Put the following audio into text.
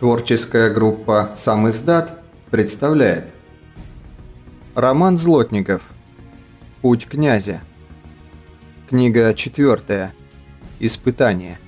Творческая группа «Сам издат» представляет. Роман Злотников. «Путь князя» Книга четвертая Испытание